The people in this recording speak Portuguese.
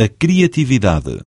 a criatividade.